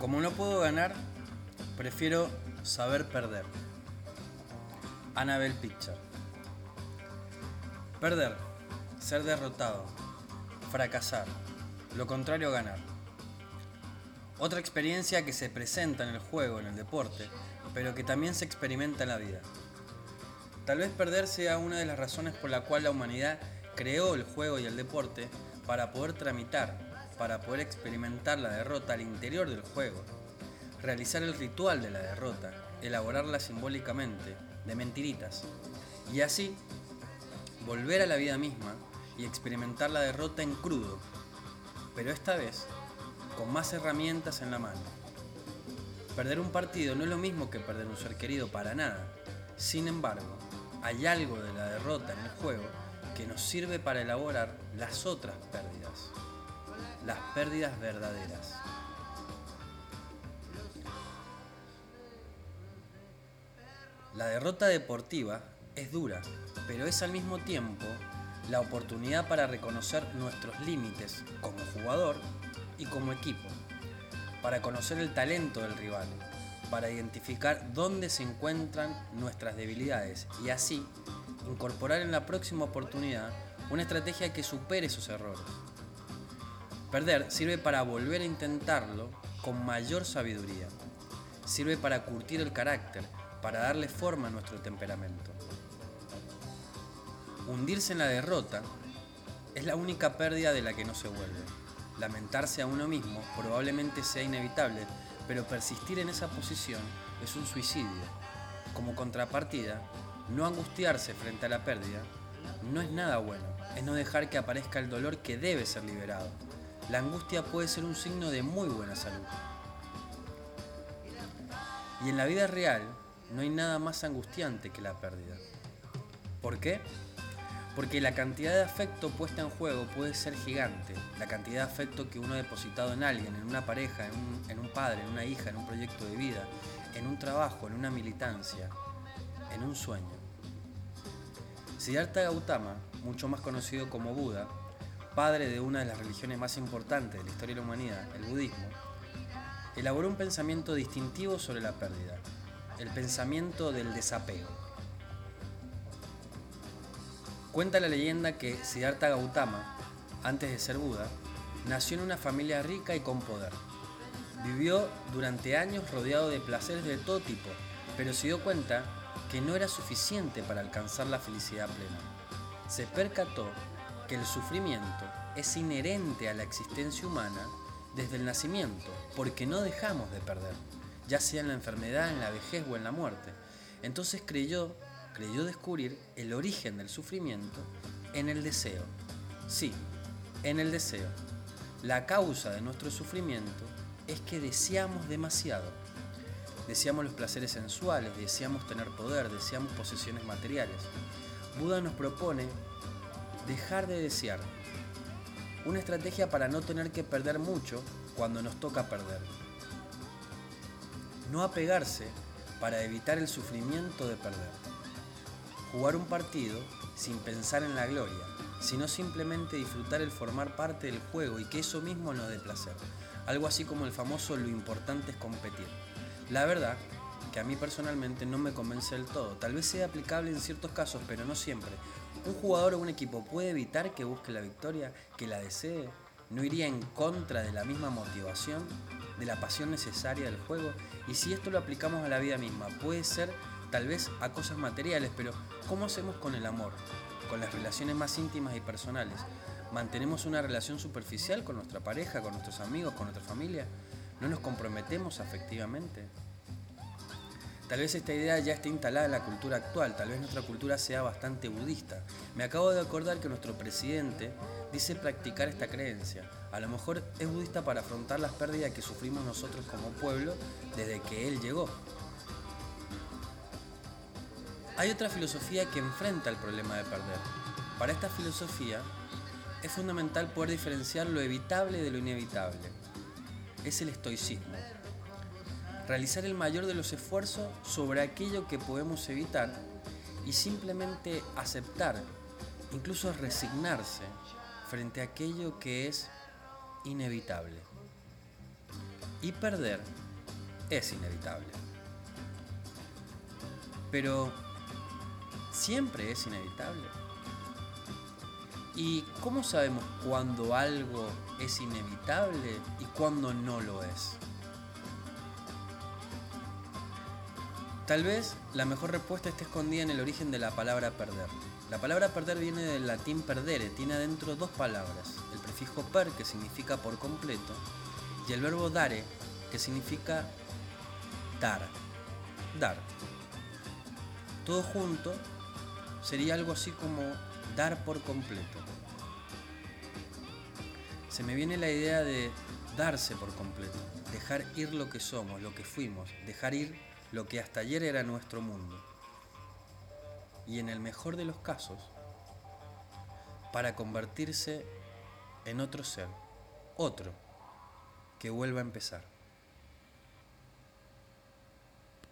Como no puedo ganar, prefiero saber perder. Annabelle Picture. Perder, ser derrotado, fracasar, lo contrario ganar. Otra experiencia que se presenta en el juego, en el deporte, pero que también se experimenta en la vida. Tal vez perder sea una de las razones por la cual la humanidad creó el juego y el deporte para poder tramitar, para poder experimentar la derrota al interior del juego, realizar el ritual de la derrota, elaborarla simbólicamente, de mentiritas, y así volver a la vida misma y experimentar la derrota en crudo, pero esta vez con más herramientas en la mano. Perder un partido no es lo mismo que perder un ser querido para nada. Sin embargo, hay algo de la derrota en el juego que nos sirve para elaborar las otras pérdidas, pérdidas verdaderas. La derrota deportiva es dura, pero es al mismo tiempo la oportunidad para reconocer nuestros límites como jugador y como equipo, para conocer el talento del rival, para identificar dónde se encuentran nuestras debilidades y así incorporar en la próxima oportunidad una estrategia que supere esos errores. Perder sirve para volver a intentarlo con mayor sabiduría. Sirve para curtir el carácter, para darle forma a nuestro temperamento. Hundirse en la derrota es la única pérdida de la que no se vuelve. Lamentarse a uno mismo probablemente sea inevitable, pero persistir en esa posición es un suicidio. Como contrapartida, no angustiarse frente a la pérdida no es nada bueno, es no dejar que aparezca el dolor que debe ser liberado. La angustia puede ser un signo de muy buena salud. Y en la vida real no hay nada más angustiante que la pérdida. ¿Por qué? Porque la cantidad de afecto puesta en juego puede ser gigante. La cantidad de afecto que uno ha depositado en alguien, en una pareja, en un, padre, en una hija, en un proyecto de vida, en un trabajo, en una militancia, en un sueño. Siddhartha Gautama, mucho más conocido como Buda, padre de una de las religiones más importantes de la historia de la humanidad, el budismo, elaboró un pensamiento distintivo sobre la pérdida, el pensamiento del desapego. Cuenta la leyenda que Siddhartha Gautama, antes de ser Buda, nació en una familia rica y con poder. Vivió durante años rodeado de placeres de todo tipo, pero se dio cuenta que no era suficiente para alcanzar la felicidad plena. Se percató que el sufrimiento es inherente a la existencia humana desde el nacimiento, porque no dejamos de perder, ya sea en la enfermedad, en la vejez o en la muerte. Entonces creyó, creyó descubrir el origen del sufrimiento en el deseo. Sí, en el deseo. La causa de nuestro sufrimiento es que deseamos demasiado. Deseamos los placeres sensuales, deseamos tener poder, deseamos posesiones materiales. Buda nos propone dejar de desear. Una estrategia para no tener que perder mucho cuando nos toca perder. No apegarse para evitar el sufrimiento de perder. Jugar un partido sin pensar en la gloria, sino simplemente disfrutar el formar parte del juego y que eso mismo nos dé placer. Algo así como el famoso lo importante es competir. La verdad que a mí personalmente no me convence del todo. Tal vez sea aplicable en ciertos casos, pero no siempre. Un jugador o un equipo puede evitar que busque la victoria, que la desee. No iría en contra de la misma motivación, de la pasión necesaria del juego. Y si esto lo aplicamos a la vida misma, puede ser tal vez a cosas materiales, pero ¿cómo hacemos con el amor? Con las relaciones más íntimas y personales. ¿Mantenemos una relación superficial con nuestra pareja, con nuestros amigos, con nuestra familia? ¿No nos comprometemos afectivamente? Tal vez esta idea ya esté instalada en la cultura actual, tal vez nuestra cultura sea bastante budista. Me acabo de acordar que nuestro presidente dice practicar esta creencia. A lo mejor es budista para afrontar las pérdidas que sufrimos nosotros como pueblo desde que él llegó. Hay otra filosofía que enfrenta el problema de perder. Para esta filosofía es fundamental poder diferenciar lo evitable de lo inevitable. Es el estoicismo. Realizar el mayor de los esfuerzos sobre aquello que podemos evitar y simplemente aceptar, incluso resignarse frente a aquello que es inevitable. Y perder es inevitable. Pero, ¿siempre es inevitable? ¿Y cómo sabemos cuándo algo es inevitable y cuándo no lo es? Tal vez la mejor respuesta esté escondida en el origen de la palabra perder. La palabra perder viene del latín perdere, tiene adentro dos palabras, el prefijo per, que significa por completo, y el verbo dare, que significa dar, dar. Todo junto sería algo así como dar por completo. Se me viene la idea de darse por completo, dejar ir lo que somos, lo que fuimos, dejar ir lo que hasta ayer era nuestro mundo. Y en el mejor de los casos, para convertirse en otro ser, otro, que vuelva a empezar.